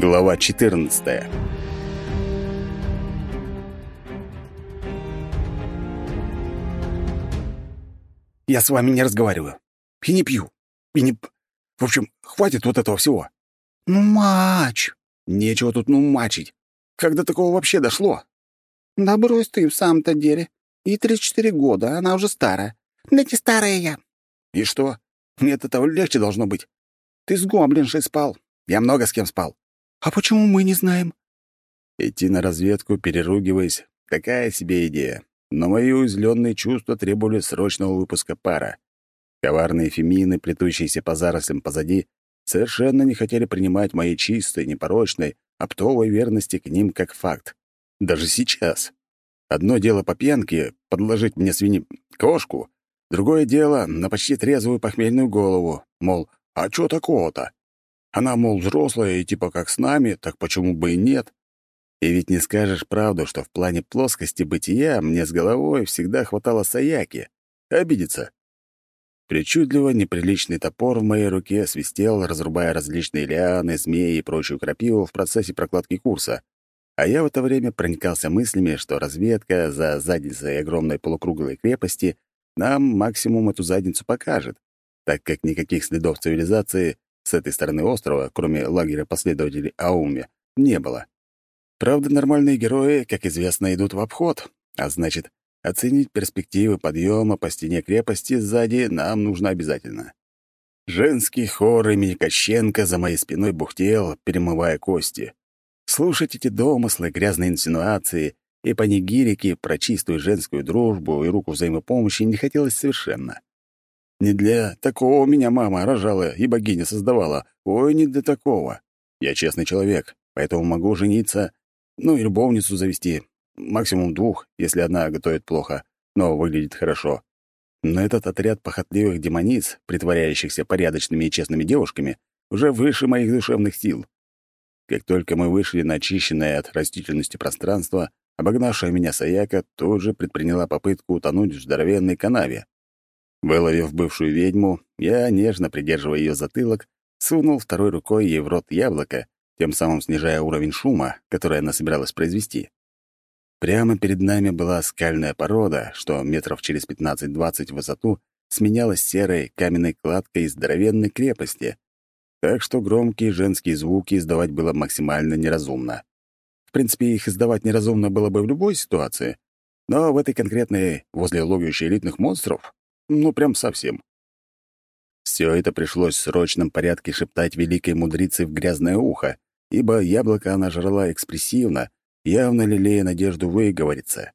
Глава 14. Я с вами не разговариваю. И не пью. И не... В общем, хватит вот этого всего. Ну, мач. Нечего тут ну мачить. Как до такого вообще дошло? Да брось ты в самом-то деле. Ей 34 года, она уже старая. Да не старая я. И что? Мне от этого легче должно быть. Ты с гоблиншей спал. Я много с кем спал. А почему мы не знаем? Идти на разведку, переругиваясь, такая себе идея. Но мои уязвленные чувства требовали срочного выпуска пара. Коварные фемины, плетущиеся по зарослям позади, совершенно не хотели принимать моей чистой, непорочной, оптовой верности к ним как факт. Даже сейчас. Одно дело по пьянке — подложить мне свиньи кошку, другое дело — на почти трезвую похмельную голову, мол, а чё такого-то? Она, мол, взрослая и типа как с нами, так почему бы и нет? И ведь не скажешь правду, что в плане плоскости бытия мне с головой всегда хватало Саяки. Обидеться. Причудливо неприличный топор в моей руке свистел, разрубая различные лианы, змеи и прочую крапиву в процессе прокладки курса. А я в это время проникался мыслями, что разведка за задницей огромной полукруглой крепости нам максимум эту задницу покажет, так как никаких следов цивилизации с этой стороны острова, кроме лагеря последователей Ауми, не было. Правда, нормальные герои, как известно, идут в обход, а значит, оценить перспективы подъема по стене крепости сзади нам нужно обязательно. Женский хор имени Кощенко за моей спиной бухтел, перемывая кости. Слушать эти домыслы, грязные инсинуации и панигирики про чистую женскую дружбу и руку взаимопомощи не хотелось совершенно. Не для такого меня мама рожала и богиня создавала. Ой, не для такого. Я честный человек, поэтому могу жениться ну и любовницу завести. Максимум двух, если одна готовит плохо, но выглядит хорошо. Но этот отряд похотливых демониц, притворяющихся порядочными и честными девушками, уже выше моих душевных сил. Как только мы вышли на очищенное от растительности пространство, обогнавшая меня Саяка тут же предприняла попытку утонуть в здоровенной канаве. Выловив бывшую ведьму, я, нежно придерживая ее затылок, сунул второй рукой ей в рот яблоко тем самым снижая уровень шума, который она собиралась произвести. Прямо перед нами была скальная порода, что метров через 15-20 в высоту сменялась серой каменной кладкой из здоровенной крепости, так что громкие женские звуки издавать было максимально неразумно. В принципе, их издавать неразумно было бы в любой ситуации, но в этой конкретной, возле логища элитных монстров, ну, прям совсем. Все это пришлось в срочном порядке шептать великой мудрице в грязное ухо, ибо яблоко она жрала экспрессивно, явно лелея надежду выговориться.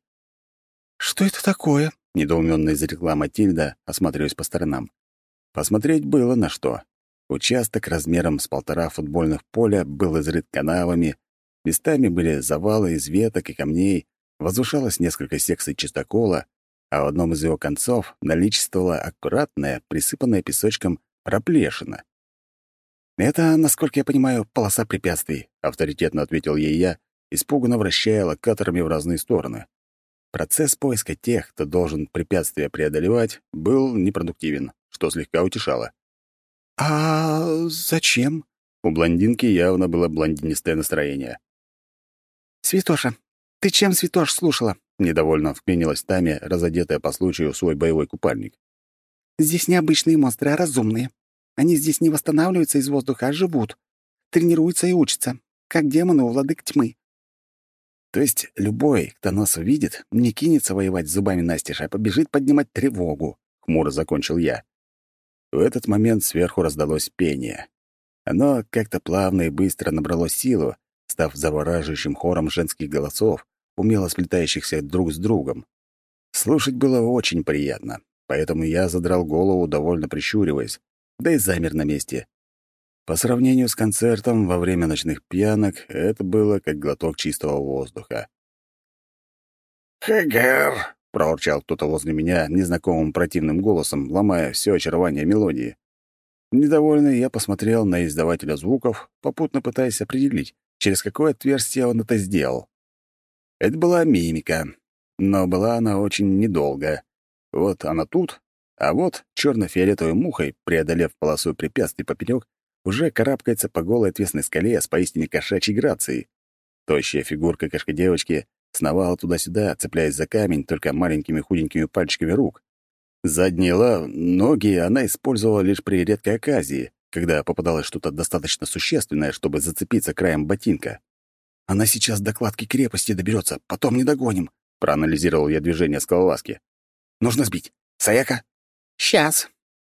«Что это такое?» — недоуменно изрекла Матильда, осматриваясь по сторонам. Посмотреть было на что. Участок размером с полтора футбольных поля был изрыт канавами, местами были завалы из веток и камней, возвышалось несколько секций чистокола, а в одном из его концов наличествовала аккуратная, присыпанная песочком проплешина. «Это, насколько я понимаю, полоса препятствий», — авторитетно ответил ей я, испуганно вращая локаторами в разные стороны. Процесс поиска тех, кто должен препятствия преодолевать, был непродуктивен, что слегка утешало. «А зачем?» У блондинки явно было блондинистое настроение. «Святоша, ты чем, Святош, слушала?» — недовольно вклинилась Тами, разодетая по случаю свой боевой купальник. «Здесь необычные монстры, а разумные. Они здесь не восстанавливаются из воздуха, а живут. Тренируются и учатся, как демоны у владык тьмы. То есть любой, кто нас увидит, не кинется воевать зубами настежь, а побежит поднимать тревогу, — хмуро закончил я. В этот момент сверху раздалось пение. Оно как-то плавно и быстро набрало силу, став завораживающим хором женских голосов, умело сплетающихся друг с другом. Слушать было очень приятно, поэтому я задрал голову, довольно прищуриваясь, да и замер на месте. По сравнению с концертом во время ночных пьянок, это было как глоток чистого воздуха. «Хэгер!» — проворчал кто-то возле меня незнакомым противным голосом, ломая все очарование мелодии. Недовольный, я посмотрел на издавателя звуков, попутно пытаясь определить, через какое отверстие он это сделал. Это была мимика, но была она очень недолго. Вот она тут, а вот черно-фиолетовой мухой, преодолев полосу препятствий поперек, уже карабкается по голой отвесной скале с поистине кошачьей грацией. Тощая фигурка кошка-девочки сновала туда-сюда, цепляясь за камень только маленькими худенькими пальчиками рук. Задние ла... ноги она использовала лишь при редкой оказии, когда попадалось что-то достаточно существенное, чтобы зацепиться краем ботинка. «Она сейчас до кладки крепости доберется, потом не догоним», — проанализировал я движение скалолазки. «Нужно сбить. Саяка?» «Сейчас».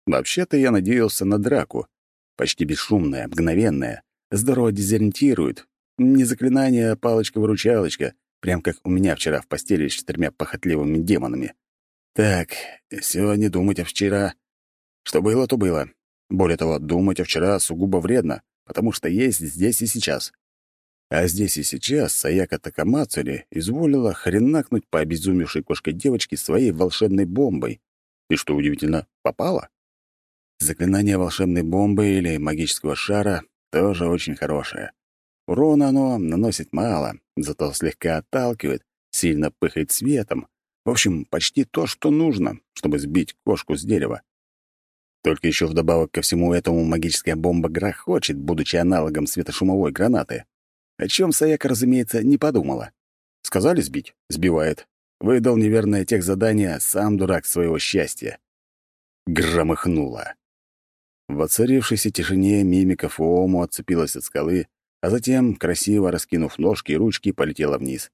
Вообще-то я надеялся на драку. Почти бесшумная, мгновенная. Здорово дезориентирует. Не заклинание, а палочка-выручалочка, прям как у меня вчера в постели с четырьмя похотливыми демонами. Так, сегодня думать о вчера. Что было, то было. Более того, думать о вчера сугубо вредно, потому что есть здесь и сейчас. А здесь и сейчас Саяка Такамацури изволила хренакнуть по обезумевшей кошке девочки своей волшебной бомбой. И, что удивительно, попала. Заклинание волшебной бомбы или магического шара тоже очень хорошее. Урона оно наносит мало, зато слегка отталкивает, сильно пыхает светом. В общем, почти то, что нужно, чтобы сбить кошку с дерева. Только еще вдобавок ко всему этому магическая бомба грохочет, будучи аналогом светошумовой гранаты. О чем Саяка, разумеется, не подумала. Сказали сбить? Сбивает. Выдал неверное тех задания сам дурак своего счастья. Громыхнуло. В оцарившейся тишине мимика Фуому отцепилась от скалы, а затем, красиво раскинув ножки и ручки, полетела вниз.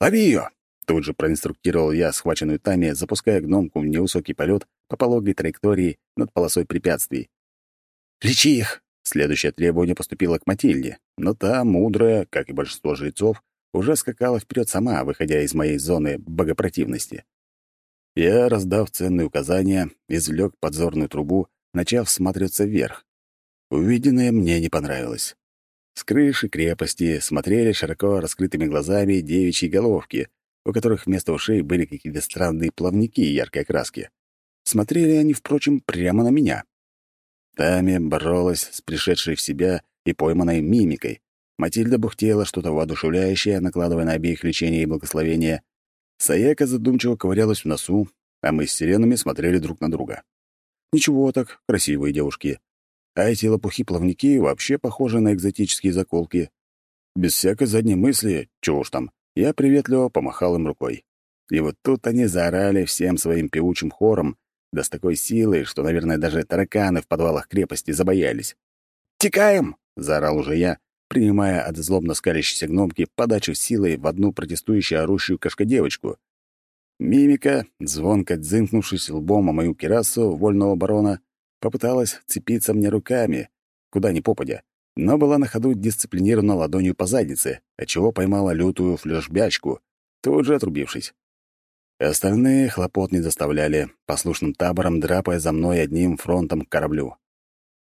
«Лови ее!» — тут же проинструктировал я схваченную Тами, запуская гномку в невысокий полет по пологой траектории над полосой препятствий. «Лечи их!» Следующее требование поступило к Матильде, но та, мудрая, как и большинство жрецов, уже скакала вперед сама, выходя из моей зоны богопротивности. Я, раздав ценные указания, извлек подзорную трубу, начав всматриваться вверх. Увиденное мне не понравилось. С крыши крепости смотрели широко раскрытыми глазами девичьи головки, у которых вместо ушей были какие-то странные плавники яркой окраски. Смотрели они, впрочем, прямо на меня. Тами боролась с пришедшей в себя и пойманной мимикой. Матильда бухтела что-то воодушевляющее, накладывая на обеих лечение и благословение. Саяка задумчиво ковырялась в носу, а мы с сиренами смотрели друг на друга. Ничего так, красивые девушки. А эти лопухи-плавники вообще похожи на экзотические заколки. Без всякой задней мысли, чего уж там, я приветливо помахал им рукой. И вот тут они заорали всем своим певучим хором, да с такой силой, что, наверное, даже тараканы в подвалах крепости забоялись. «Текаем!» — заорал уже я, принимая от злобно скалящейся гномки подачу силой в одну протестующую орущую кошкодевочку. Мимика, звонко дзынкнувшись лбом о мою кирасу вольного барона, попыталась цепиться мне руками, куда ни попадя, но была на ходу дисциплинирована ладонью по заднице, отчего поймала лютую флешбячку, тут же отрубившись. Остальные хлопот не заставляли, послушным табором драпая за мной одним фронтом к кораблю.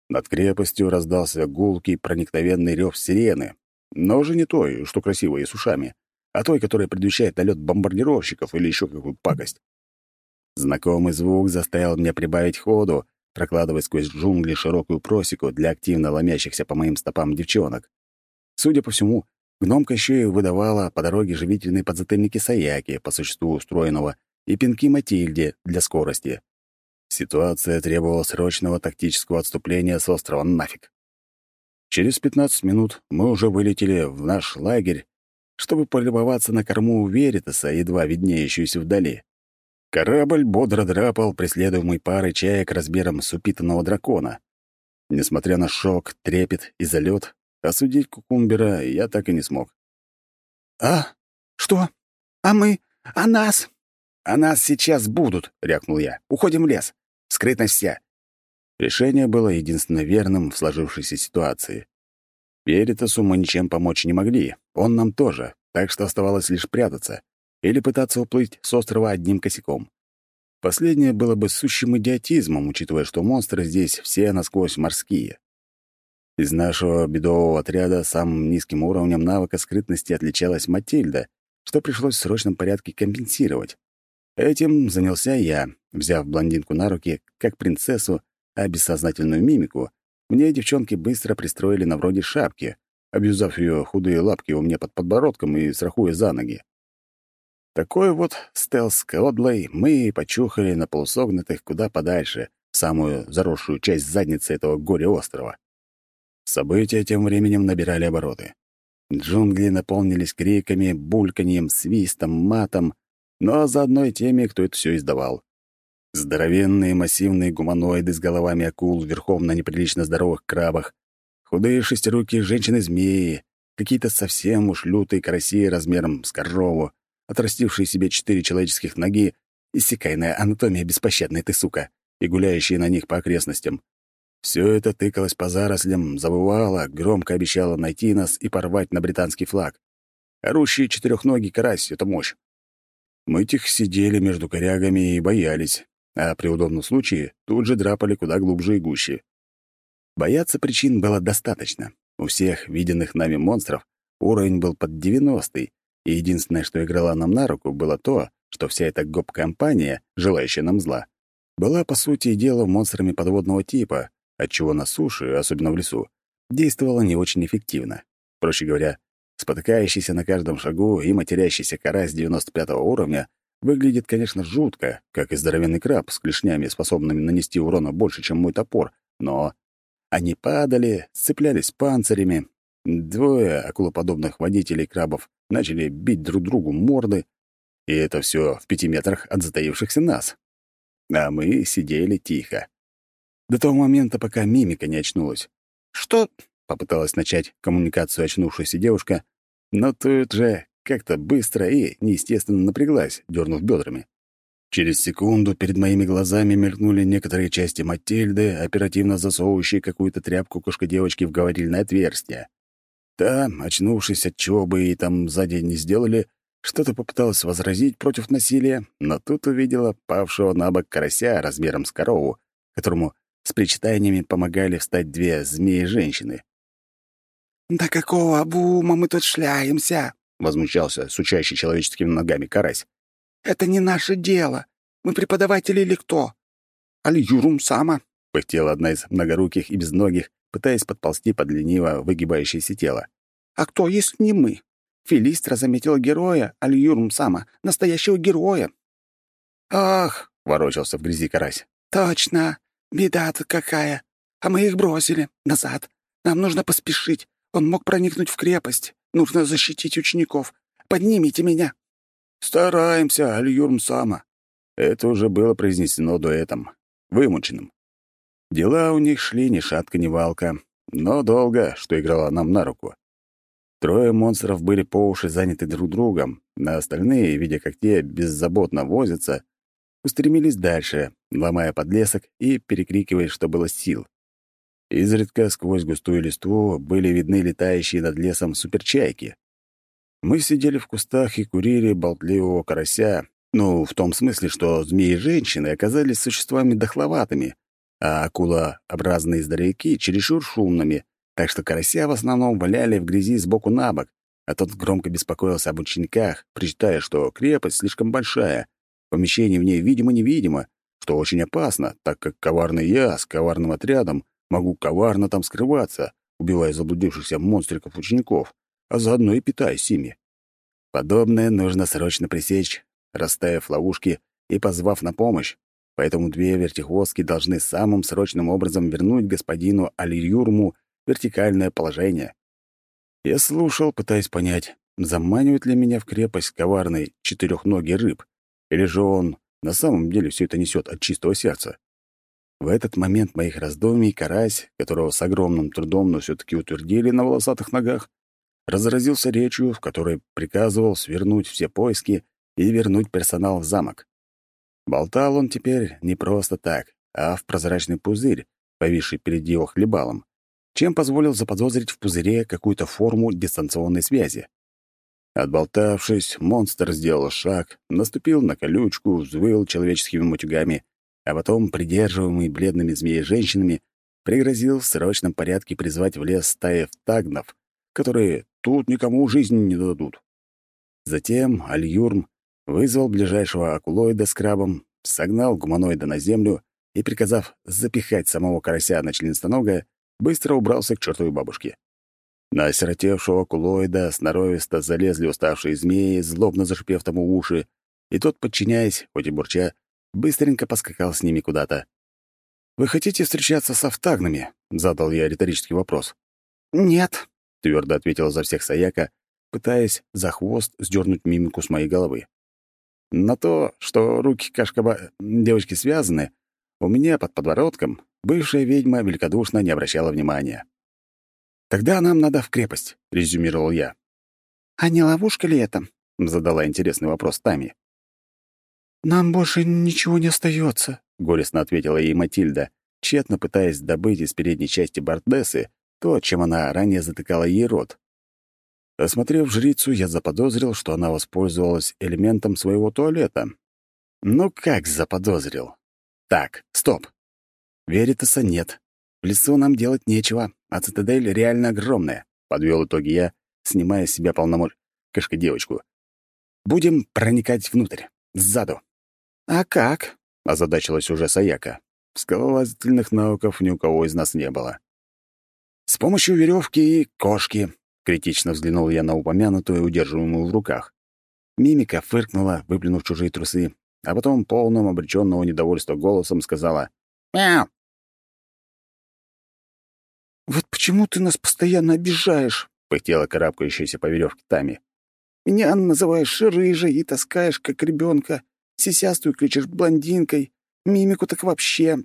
Над крепостью раздался гулкий проникновенный рев сирены, но уже не той, что красивая и с ушами, а той, которая предвещает налет бомбардировщиков или еще какую пакость. Знакомый звук заставил меня прибавить ходу, прокладывая сквозь джунгли широкую просеку для активно ломящихся по моим стопам девчонок. Судя по всему, Гномка еще и выдавала по дороге живительные подзатыльники Саяки, по существу устроенного, и пинки Матильде для скорости. Ситуация требовала срочного тактического отступления с острова нафиг. Через 15 минут мы уже вылетели в наш лагерь, чтобы полюбоваться на корму Веритаса, едва виднеющуюся вдали. Корабль бодро драпал, преследуемый парой чаек размером с упитанного дракона. Несмотря на шок, трепет и залет, Осудить Кукумбера я так и не смог. «А? Что? А мы? А нас?» «А нас сейчас будут», — рявкнул я. «Уходим в лес. Скрытность вся». Решение было единственно верным в сложившейся ситуации. Перетасу мы ничем помочь не могли, он нам тоже, так что оставалось лишь прятаться или пытаться уплыть с острова одним косяком. Последнее было бы сущим идиотизмом, учитывая, что монстры здесь все насквозь морские. Из нашего бедового отряда самым низким уровнем навыка скрытности отличалась Матильда, что пришлось в срочном порядке компенсировать. Этим занялся я, взяв блондинку на руки, как принцессу, а бессознательную мимику мне девчонки быстро пристроили на вроде шапки, обвязав ее худые лапки у меня под подбородком и страхуя за ноги. Такой вот стелс-кодлой мы почухали на полусогнутых куда подальше, в самую заросшую часть задницы этого горя-острова. События тем временем набирали обороты. Джунгли наполнились криками, бульканьем, свистом, матом, но заодно и теми, кто это все издавал. Здоровенные массивные гуманоиды с головами акул верхом на неприлично здоровых крабах, худые шестирукие женщины-змеи, какие-то совсем уж лютые караси размером с корову, отрастившие себе четыре человеческих ноги, иссякайная анатомия беспощадная ты, сука, и гуляющие на них по окрестностям. Все это тыкалось по зарослям, забывало, громко обещало найти нас и порвать на британский флаг. Орущий четырехногий карась — это мощь. Мы тихо сидели между корягами и боялись, а при удобном случае тут же драпали куда глубже и гуще. Бояться причин было достаточно. У всех виденных нами монстров уровень был под 90 и единственное, что играло нам на руку, было то, что вся эта гоп-компания, желающая нам зла, была, по сути дела, монстрами подводного типа, отчего на суше, особенно в лесу, действовала не очень эффективно. Проще говоря, спотыкающийся на каждом шагу и матерящийся карась 95 уровня выглядит, конечно, жутко, как и здоровенный краб с клешнями, способными нанести урона больше, чем мой топор, но они падали, сцеплялись панцирями. Двое акулоподобных водителей крабов начали бить друг другу морды, и это все в пяти метрах от затаившихся нас. А мы сидели тихо. До того момента, пока мимика не очнулась. «Что?» — попыталась начать коммуникацию очнувшаяся девушка, но тут же как-то быстро и неестественно напряглась, дернув бедрами. Через секунду перед моими глазами мелькнули некоторые части Матильды, оперативно засовывающие какую-то тряпку кошка-девочки в говорильное отверстие. Та, очнувшись от чего бы и там сзади не сделали, что-то попыталась возразить против насилия, но тут увидела павшего на бок карася размером с корову, которому с причитаниями помогали встать две змеи-женщины. «Да какого обума мы тут шляемся?» — возмущался сучащий человеческими ногами карась. «Это не наше дело. Мы преподаватели или кто?» «Аль-Юрум сама», — пыхтела одна из многоруких и безногих, пытаясь подползти под лениво выгибающееся тело. «А кто, если не мы? Филистра заметила героя, Аль-Юрум сама, настоящего героя». «Ах!» — ворочался в грязи карась. «Точно! Беда-то какая! А мы их бросили. Назад. Нам нужно поспешить. Он мог проникнуть в крепость. Нужно защитить учеников. Поднимите меня!» «Стараемся, Аль-Юрм Сама». Это уже было произнесено дуэтом, вымученным. Дела у них шли ни шатка, ни валка, но долго, что играло нам на руку. Трое монстров были по уши заняты друг другом, на остальные, видя, как те беззаботно возятся, устремились дальше, ломая подлесок и перекрикивая, что было сил. Изредка сквозь густую листву были видны летающие над лесом суперчайки. Мы сидели в кустах и курили болтливого карася, ну, в том смысле, что змеи-женщины оказались существами дохловатыми, а акулообразные здоровяки — чересчур шумными, так что карася в основном валяли в грязи сбоку на бок, а тот громко беспокоился об учениках, причитая, что крепость слишком большая, помещение в ней видимо-невидимо, что очень опасно, так как коварный я с коварным отрядом могу коварно там скрываться, убивая заблудившихся монстриков-учеников, а заодно и питаясь ими. Подобное нужно срочно пресечь, расставив ловушки и позвав на помощь, поэтому две вертихвостки должны самым срочным образом вернуть господину Алирюрму вертикальное положение. Я слушал, пытаясь понять, заманивает ли меня в крепость коварный четырехногий рыб, или же он на самом деле все это несет от чистого сердца. В этот момент моих раздумий карась, которого с огромным трудом, но все таки утвердили на волосатых ногах, разразился речью, в которой приказывал свернуть все поиски и вернуть персонал в замок. Болтал он теперь не просто так, а в прозрачный пузырь, повисший перед его хлебалом, чем позволил заподозрить в пузыре какую-то форму дистанционной связи. Отболтавшись, монстр сделал шаг, наступил на колючку, взвыл человеческими мутюгами, а потом, придерживаемый бледными змеей-женщинами, пригрозил в срочном порядке призвать в лес стаи тагнов, которые тут никому жизни не дадут. Затем Альюрм вызвал ближайшего акулоида с крабом, согнал гуманоида на землю и, приказав запихать самого карася на членистоногое, быстро убрался к чертовой бабушке. На осиротевшего акулоида сноровисто залезли уставшие змеи, злобно зашипев тому уши, и тот, подчиняясь, хоть и бурча, быстренько поскакал с ними куда-то. «Вы хотите встречаться с автагнами?» — задал я риторический вопрос. «Нет», — твердо ответила за всех Саяка, пытаясь за хвост сдернуть мимику с моей головы. На то, что руки кашкаба девочки связаны, у меня под подбородком бывшая ведьма великодушно не обращала внимания. «Тогда нам надо в крепость», — резюмировал я. «А не ловушка ли это?» — задала интересный вопрос Тами. «Нам больше ничего не остается, горестно ответила ей Матильда, тщетно пытаясь добыть из передней части Бардессы то, чем она ранее затыкала ей рот. Осмотрев жрицу, я заподозрил, что она воспользовалась элементом своего туалета. Ну как заподозрил? Так, стоп. Веритаса нет. В лесу нам делать нечего, а цитадель реально огромная, подвел итоги я, снимая с себя полномочия кошка-девочку. Будем проникать внутрь, сзаду. А как? озадачилась уже Саяка. Скалолазательных навыков ни у кого из нас не было. С помощью веревки и кошки, критично взглянул я на упомянутую, удерживаемую в руках. Мимика фыркнула, выплюнув чужие трусы, а потом полным обреченного недовольства голосом сказала «Мяу!» «Вот почему ты нас постоянно обижаешь?» — пыхтела карабкающаяся по веревке Тами. «Меня называешь рыжей и таскаешь, как ребенка, сисястую кличешь блондинкой, мимику так вообще.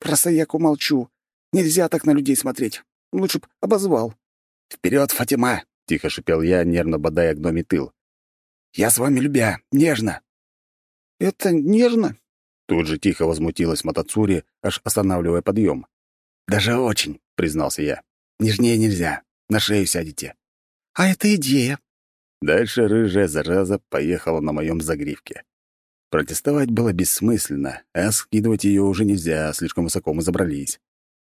Про Саяку молчу. Нельзя так на людей смотреть. Лучше б обозвал». «Вперед, Фатима!» — тихо шипел я, нервно бодая гноми тыл. «Я с вами любя, нежно!» «Это нежно?» Тут же тихо возмутилась Матацури, аж останавливая подъем. «Даже очень», — признался я. «Нежнее нельзя. На шею сядете». «А это идея». Дальше рыжая зараза поехала на моем загривке. Протестовать было бессмысленно, а скидывать ее уже нельзя, слишком высоко мы забрались.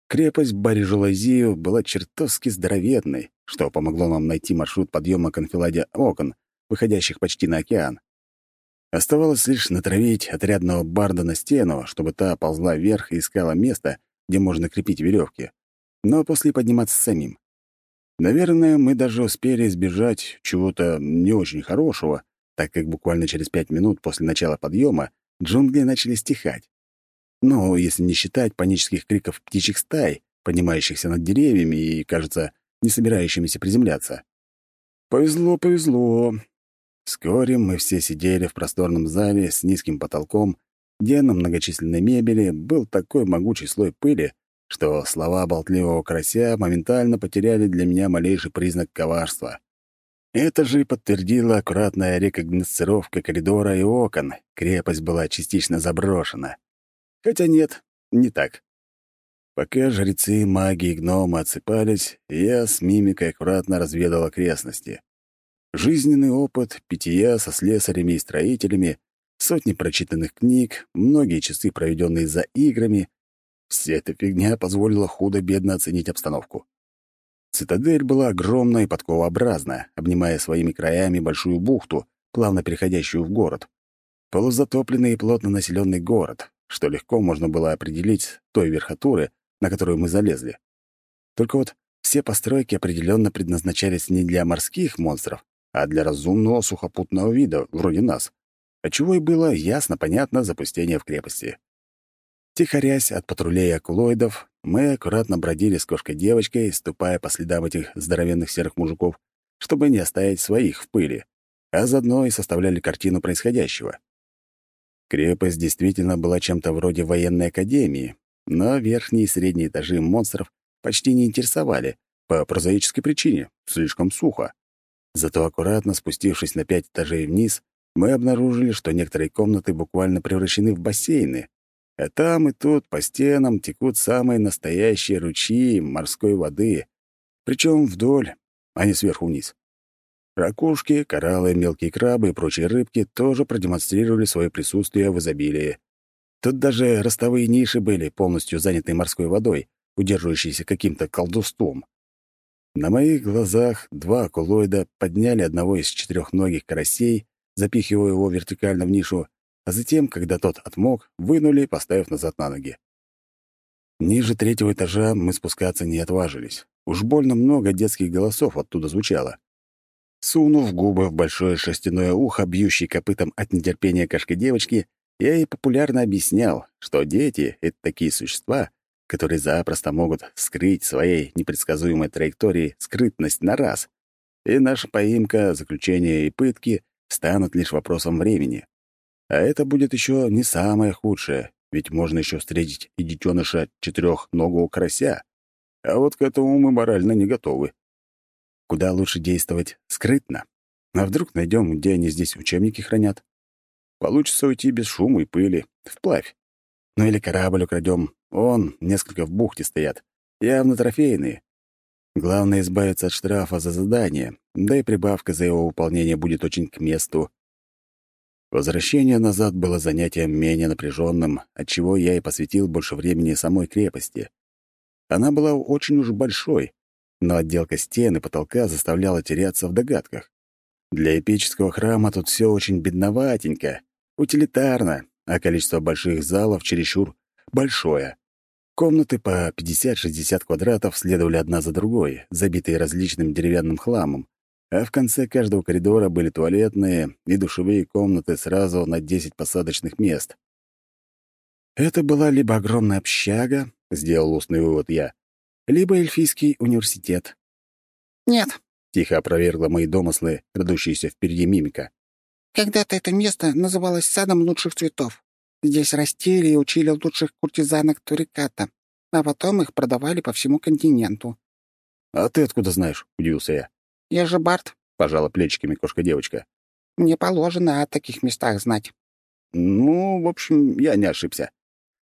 Крепость Барижулазию была чертовски здоровенной, что помогло нам найти маршрут подъема к анфиладе окон, выходящих почти на океан. Оставалось лишь натравить отрядного барда на стену, чтобы та ползла вверх и искала место, где можно крепить веревки, но после подниматься самим. Наверное, мы даже успели избежать чего-то не очень хорошего, так как буквально через пять минут после начала подъема джунгли начали стихать. Ну, если не считать панических криков птичьих стай, поднимающихся над деревьями и, кажется, не собирающимися приземляться. Повезло, повезло. Вскоре мы все сидели в просторном зале с низким потолком, где на многочисленной мебели был такой могучий слой пыли, что слова болтливого карася моментально потеряли для меня малейший признак коварства. Это же и подтвердила аккуратная рекогносцировка коридора и окон. Крепость была частично заброшена. Хотя нет, не так. Пока жрецы, маги и гномы отсыпались, я с мимикой аккуратно разведал окрестности. Жизненный опыт, питья со слесарями и строителями, сотни прочитанных книг, многие часы, проведенные за играми — вся эта фигня позволила худо-бедно оценить обстановку. Цитадель была огромна и подковообразна, обнимая своими краями большую бухту, плавно переходящую в город. Полузатопленный и плотно населенный город, что легко можно было определить с той верхотуры, на которую мы залезли. Только вот все постройки определенно предназначались не для морских монстров, а для разумного сухопутного вида, вроде нас, отчего и было ясно-понятно запустение в крепости. Тихорясь от патрулей акулоидов, мы аккуратно бродили с кошкой-девочкой, ступая по следам этих здоровенных серых мужиков, чтобы не оставить своих в пыли, а заодно и составляли картину происходящего. Крепость действительно была чем-то вроде военной академии, но верхние и средние этажи монстров почти не интересовали, по прозаической причине — слишком сухо. Зато аккуратно спустившись на пять этажей вниз, мы обнаружили, что некоторые комнаты буквально превращены в бассейны, а там и тут по стенам текут самые настоящие ручьи морской воды, причем вдоль, а не сверху вниз. Ракушки, кораллы, мелкие крабы и прочие рыбки тоже продемонстрировали свое присутствие в изобилии. Тут даже ростовые ниши были полностью заняты морской водой, удерживающейся каким-то колдовством. На моих глазах два акулоида подняли одного из четырехногих карасей, запихивая его вертикально в нишу, а затем, когда тот отмок, вынули, поставив назад на ноги. Ниже третьего этажа мы спускаться не отважились. Уж больно много детских голосов оттуда звучало. Сунув губы в большое шерстяное ухо, бьющий копытом от нетерпения кошки девочки, я ей популярно объяснял, что дети — это такие существа, которые запросто могут скрыть своей непредсказуемой траектории скрытность на раз. И наша поимка, заключение и пытки станут лишь вопросом времени. А это будет еще не самое худшее, ведь можно еще встретить и детеныша четырехногого карася. А вот к этому мы морально не готовы. Куда лучше действовать скрытно? А вдруг найдем, где они здесь учебники хранят? Получится уйти без шума и пыли, вплавь. Ну или корабль украдем. Он, несколько в бухте стоят. Явно трофейные. Главное — избавиться от штрафа за задание, да и прибавка за его выполнение будет очень к месту. Возвращение назад было занятием менее напряженным, отчего я и посвятил больше времени самой крепости. Она была очень уж большой, но отделка стен и потолка заставляла теряться в догадках. Для эпического храма тут все очень бедноватенько, утилитарно, а количество больших залов чересчур большое. Комнаты по 50-60 квадратов следовали одна за другой, забитые различным деревянным хламом, а в конце каждого коридора были туалетные и душевые комнаты сразу на 10 посадочных мест. Это была либо огромная общага, сделал устный вывод я, либо эльфийский университет. «Нет», — тихо опровергла мои домыслы, крадущиеся впереди мимика. «Когда-то это место называлось садом лучших цветов. Здесь растили и учили лучших куртизанок Туриката, а потом их продавали по всему континенту». «А ты откуда знаешь?» — удивился я. «Я же Барт», — пожала плечиками кошка-девочка. «Мне положено о таких местах знать». «Ну, в общем, я не ошибся.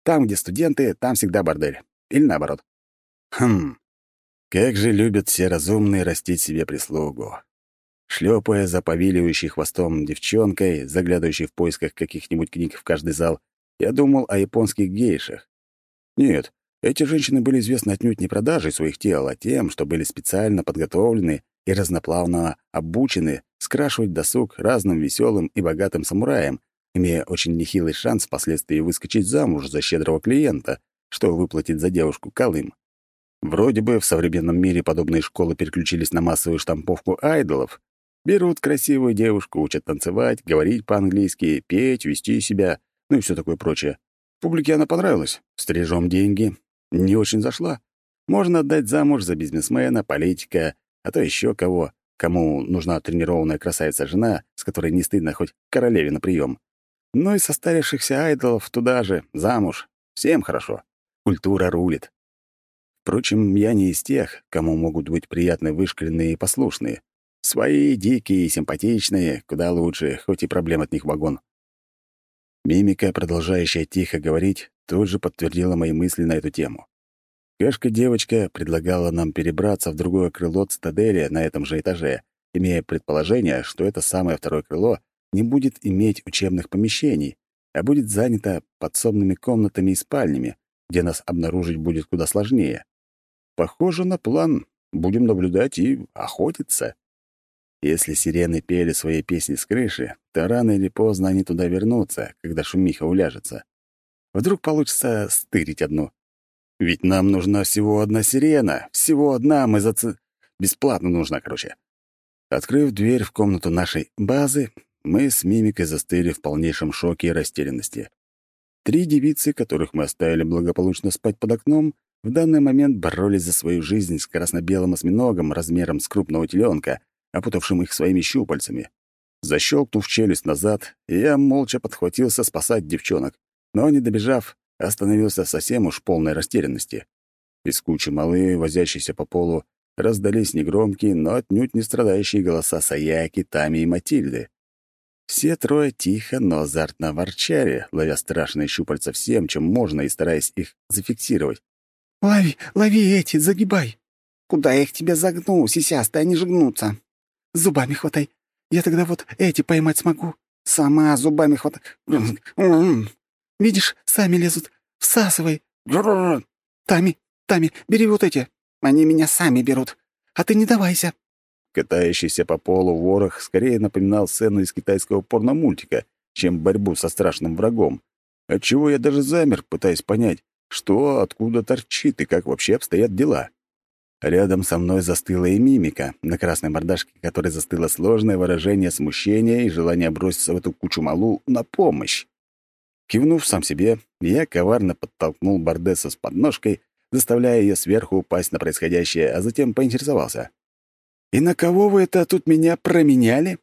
Там, где студенты, там всегда бордель. Или наоборот». «Хм, как же любят все разумные растить себе прислугу. Шлепая за повиливающей хвостом девчонкой, заглядывающей в поисках каких-нибудь книг в каждый зал, я думал о японских гейшах. Нет, эти женщины были известны отнюдь не продажей своих тел, а тем, что были специально подготовлены и разноплавно обучены скрашивать досуг разным веселым и богатым самураям, имея очень нехилый шанс впоследствии выскочить замуж за щедрого клиента, что выплатит за девушку Колым. Вроде бы в современном мире подобные школы переключились на массовую штамповку айдолов. Берут красивую девушку, учат танцевать, говорить по-английски, петь, вести себя, ну и все такое прочее. Публике она понравилась. Стрижем деньги. Не очень зашла. Можно отдать замуж за бизнесмена, политика, а то еще кого, кому нужна тренированная красавица-жена, с которой не стыдно хоть королеве на прием. Ну и состарившихся айдолов туда же, замуж. Всем хорошо. Культура рулит. Впрочем, я не из тех, кому могут быть приятны вышкаленные и послушные. Свои, дикие и симпатичные, куда лучше, хоть и проблем от них вагон. Мимика, продолжающая тихо говорить, тут же подтвердила мои мысли на эту тему. Кашка-девочка предлагала нам перебраться в другое крыло цитадели на этом же этаже, имея предположение, что это самое второе крыло не будет иметь учебных помещений, а будет занято подсобными комнатами и спальнями, где нас обнаружить будет куда сложнее. Похоже на план. Будем наблюдать и охотиться. Если сирены пели свои песни с крыши, то рано или поздно они туда вернутся, когда шумиха уляжется. Вдруг получится стырить одну. Ведь нам нужна всего одна сирена. Всего одна мы зац... Бесплатно нужна, короче. Открыв дверь в комнату нашей базы, мы с мимикой застыли в полнейшем шоке и растерянности. Три девицы, которых мы оставили благополучно спать под окном, в данный момент боролись за свою жизнь с красно-белым осьминогом размером с крупного теленка, опутавшим их своими щупальцами. Защелкнув челюсть назад, я молча подхватился спасать девчонок, но, не добежав, остановился совсем уж в полной растерянности. Из кучи малы, возящиеся по полу, раздались негромкие, но отнюдь не страдающие голоса Саяки, Тами и Матильды. Все трое тихо, но азартно ворчали, ловя страшные щупальца всем, чем можно, и стараясь их зафиксировать. «Лови, лови эти, загибай!» «Куда я их тебе загну, сисястые, они же гнутся!» «Зубами хватай, я тогда вот эти поймать смогу!» «Сама зубами хватай!» Видишь, сами лезут. Всасывай. Тами, Тами, бери вот эти. Они меня сами берут. А ты не давайся. Катающийся по полу ворох скорее напоминал сцену из китайского порномультика, чем борьбу со страшным врагом. Отчего я даже замер, пытаясь понять, что, откуда торчит и как вообще обстоят дела. Рядом со мной застыла и мимика, на красной мордашке которой застыло сложное выражение смущения и желание броситься в эту кучу малу на помощь. Кивнув сам себе, я коварно подтолкнул Бардеса с подножкой, заставляя ее сверху упасть на происходящее, а затем поинтересовался. «И на кого вы это тут меня променяли?»